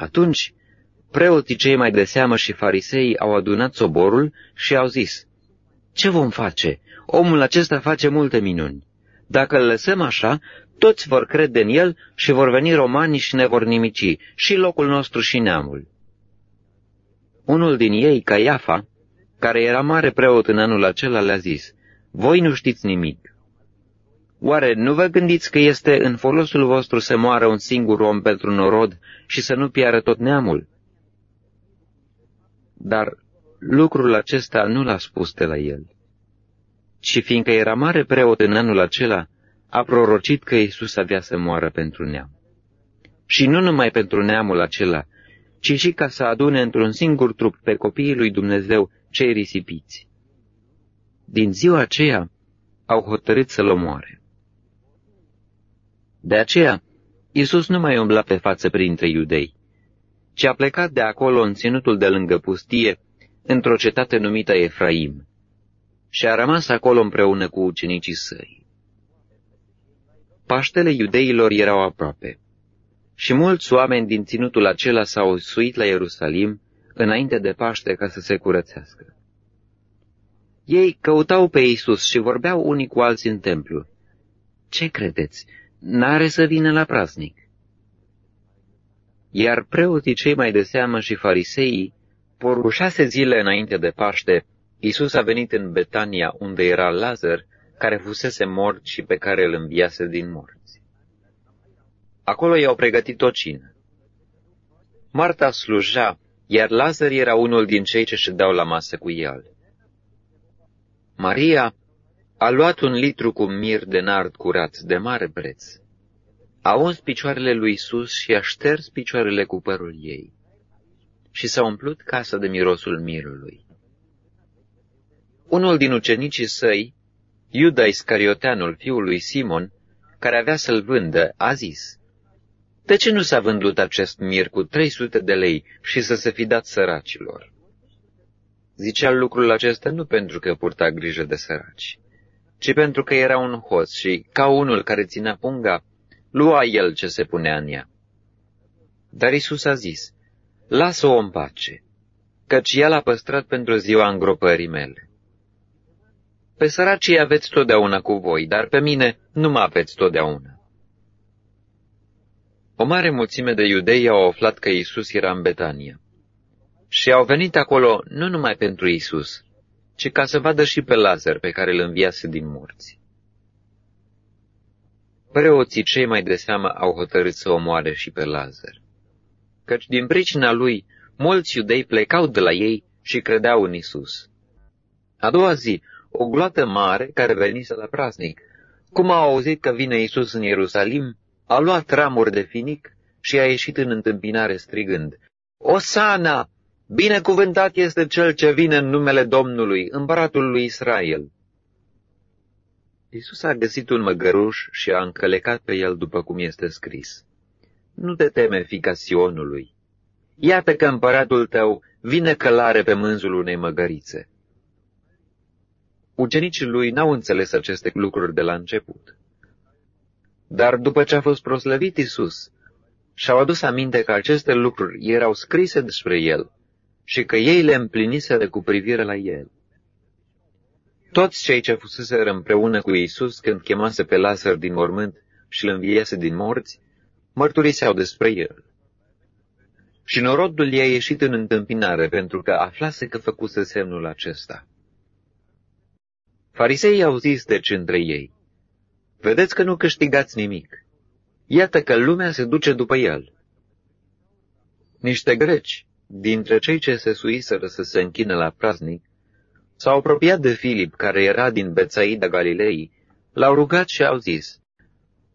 Atunci, preoții cei mai de seamă și farisei au adunat soborul și au zis, Ce vom face? Omul acesta face multe minuni. Dacă îl lăsăm așa, toți vor crede în el și vor veni romanii și ne vor nimici, și locul nostru și neamul. Unul din ei, Caiafa, care era mare preot în anul acela, le-a zis, Voi nu știți nimic. Oare nu vă gândiți că este în folosul vostru să moară un singur om pentru norod și să nu piară tot neamul? Dar lucrul acesta nu l-a spus de la el, ci fiindcă era mare preot în anul acela, a prorocit că Iisus avea să moară pentru neam. Și nu numai pentru neamul acela, ci și ca să adune într-un singur trup pe copiii lui Dumnezeu cei risipiți. Din ziua aceea au hotărât să-l omoare. De aceea, Iisus nu mai umbla pe față printre iudei, ci a plecat de acolo în ținutul de lângă pustie, într-o cetate numită Efraim, și a rămas acolo împreună cu ucenicii săi. Paștele iudeilor erau aproape și mulți oameni din ținutul acela s-au suit la Ierusalim înainte de Paște ca să se curățească. Ei căutau pe Iisus și vorbeau unii cu alții în templu. Ce credeți? N-are să vină la praznic. Iar preoții cei mai de seamă și fariseii, por șase zile înainte de Paște, Iisus a venit în Betania, unde era Lazar, care fusese mort și pe care îl înviase din morți. Acolo i-au pregătit o cină. Marta sluja, iar Lazar era unul din cei ce ședeau la masă cu el. Maria a luat un litru cu mir de nard curat de mare preț. A uns picioarele lui Isus și a șters picioarele cu părul ei. Și s-a umplut casa de mirosul mirului. Unul din ucenicii săi, Iuda Iscarioteanul, fiul lui Simon, care avea să-l vândă, a zis, De ce nu s-a vândut acest mir cu 300 de lei și să se fi dat săracilor? Zicea lucrul acesta nu pentru că purta grijă de săraci, ci pentru că era un hoț și, ca unul care ținea punga, lua el ce se punea în ea. Dar Isus a zis, Lasă-o în pace, căci el a păstrat pentru ziua îngropării mele. Pe săracii aveți totdeauna cu voi, dar pe mine nu mă aveți totdeauna. O mare mulțime de iudei au aflat că Isus era în Betania și au venit acolo nu numai pentru Isus, ci ca să vadă și pe Lazar pe care îl înviase din morți. Preoții cei mai de seamă au hotărât să omoare și pe Lazar, căci din pricina lui mulți iudei plecau de la ei și credeau în Isus. A doua zi, o gloată mare care venise la praznic, cum a auzit că vine Isus în Ierusalim, a luat ramuri de finic și a ieșit în întâmpinare strigând, Osana! Binecuvântat este cel ce vine în numele Domnului, împăratul lui Israel. Iisus a găsit un măgăruș și a încălecat pe el după cum este scris. Nu te teme, fica Sionului. Iată că împăratul tău vine călare pe mânzul unei măgărițe. Ucenicii lui n-au înțeles aceste lucruri de la început. Dar după ce a fost proslăvit Isus, și-au adus aminte că aceste lucruri erau scrise despre el și că ei le împliniseră cu privire la el. Toți cei ce fuseseră împreună cu Isus când chemase pe Lazar din mormânt și îl înviese din morți, mărturiseau despre el. Și norodul i-a ieșit în întâmpinare pentru că aflase că făcuse semnul acesta. Fariseii au zis deci între ei, Vedeți că nu câștigați nimic. Iată că lumea se duce după el. Niște greci, dintre cei ce se suiseră să se închină la praznic, s-au apropiat de Filip, care era din Bețaida Galilei, l-au rugat și au zis,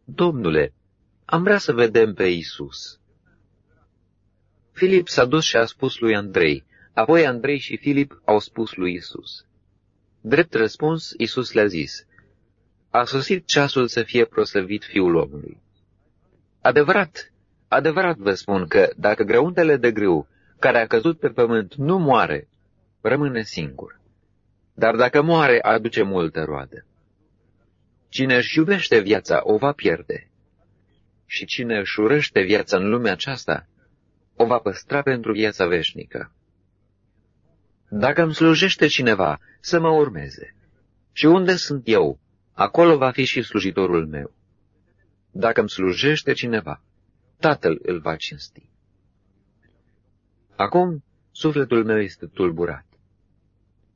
Domnule, am vrea să vedem pe Isus. Filip s-a dus și a spus lui Andrei, apoi Andrei și Filip au spus lui Isus. Drept răspuns, Isus le-a zis, A sosit ceasul să fie proslăvit fiul omului. Adevărat, adevărat vă spun că dacă grăuntele de grâu care a căzut pe pământ nu moare, rămâne singur. Dar dacă moare, aduce multă roadă. Cine își iubește viața, o va pierde. Și cine își urăște viața în lumea aceasta, o va păstra pentru viața veșnică. Dacă îmi slujește cineva, să mă urmeze. Și unde sunt eu, acolo va fi și slujitorul meu. Dacă îmi slujește cineva, tatăl îl va cinsti. Acum sufletul meu este tulburat.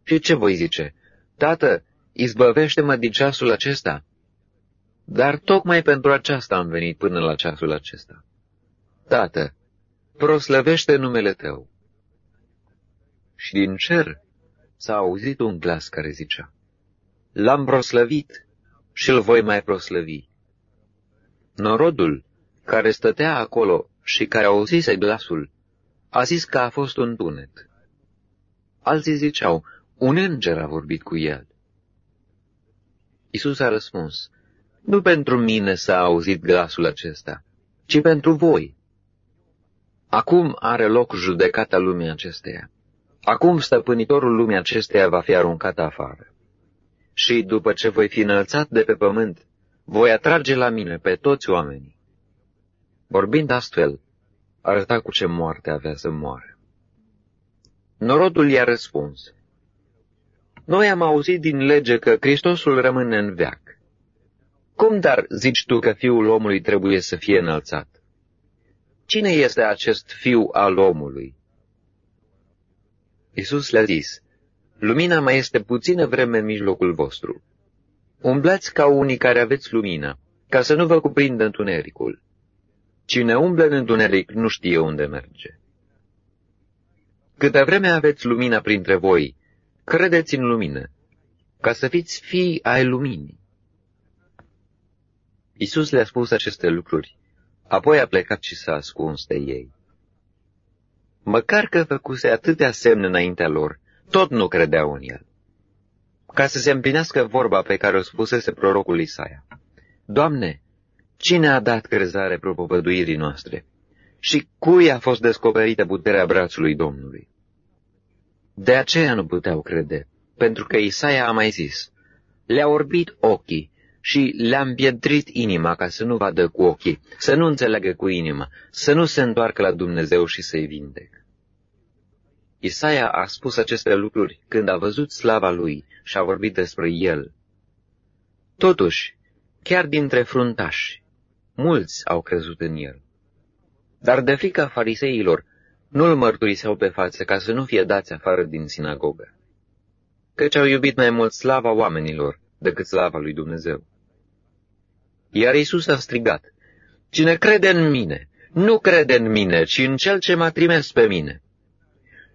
Și ce voi zice? Tată, izbăvește-mă din ceasul acesta. Dar tocmai pentru aceasta am venit până la ceasul acesta. Tată, proslăvește numele tău. Și din cer s-a auzit un glas care zicea, L-am proslăvit și îl voi mai proslăvi. Norodul care stătea acolo și care auzise glasul, a zis că a fost un tunet. Alții ziceau, un înger a vorbit cu el. Isus a răspuns, nu pentru mine s-a auzit glasul acesta, ci pentru voi. Acum are loc judecata lumii acesteia. Acum stăpânitorul lumii acesteia va fi aruncat afară. Și după ce voi fi înălțat de pe pământ, voi atrage la mine pe toți oamenii. Vorbind astfel, arăta cu ce moarte avea să moară. Norodul i-a răspuns, Noi am auzit din lege că Hristosul rămâne în veac. Cum dar zici tu că fiul omului trebuie să fie înălțat? Cine este acest fiu al omului? Isus le-a zis, Lumina mai este puțină vreme în mijlocul vostru. Umblați ca unii care aveți lumină, ca să nu vă cuprindă întunericul. Cine umblă în întuneric nu știe unde merge. Câte vreme aveți lumina printre voi, credeți în lumină, ca să fiți fii ai luminii. Isus le-a spus aceste lucruri, apoi a plecat și s-a ascuns de ei. Măcar că făcuse atâtea semne înaintea lor, tot nu credeau în el. Ca să se împlinească vorba pe care o spusese prorocul Isaia. Doamne, cine a dat crezare propovăduirii noastre? Și cui a fost descoperită puterea brațului Domnului? De aceea nu puteau crede, pentru că Isaia a mai zis, le-a orbit ochii și le-a împietrit inima ca să nu vadă cu ochii, să nu înțeleagă cu inima, să nu se întoarcă la Dumnezeu și să-i vindec. Isaia a spus aceste lucruri când a văzut slava lui și a vorbit despre el. Totuși, chiar dintre fruntași, mulți au crezut în el. Dar de frica fariseilor, nu-l mărturiseau pe față ca să nu fie dați afară din sinagogă, căci au iubit mai mult slava oamenilor decât slava lui Dumnezeu. Iar Isus a strigat, Cine crede în mine, nu crede în mine, ci în cel ce m-a trimis pe mine.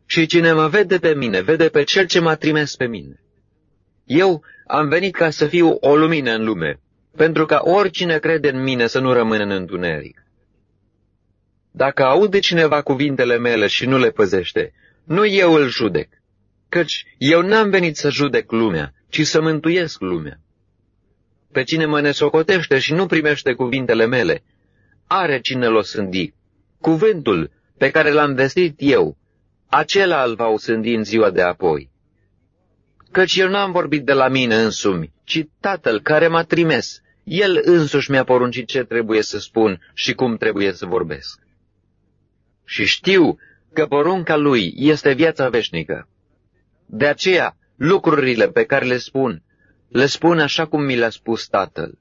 Și cine mă vede pe mine, vede pe cel ce m-a trimis pe mine. Eu am venit ca să fiu o lumină în lume, pentru ca oricine crede în mine să nu rămână în întuneric. Dacă aude cineva cuvintele mele și nu le păzește, nu eu îl judec, căci eu n-am venit să judec lumea, ci să mântuiesc lumea. Pe cine mă nesocotește și nu primește cuvintele mele, are cine l-o sândi. Cuvântul pe care l-am vestit eu, acela îl va osândi în ziua de apoi. Căci eu n-am vorbit de la mine însumi, ci Tatăl care m-a trimis, El însuși mi-a poruncit ce trebuie să spun și cum trebuie să vorbesc. Și știu că porunca Lui este viața veșnică. De aceea, lucrurile pe care le spun, le spun așa cum mi le-a spus Tatăl.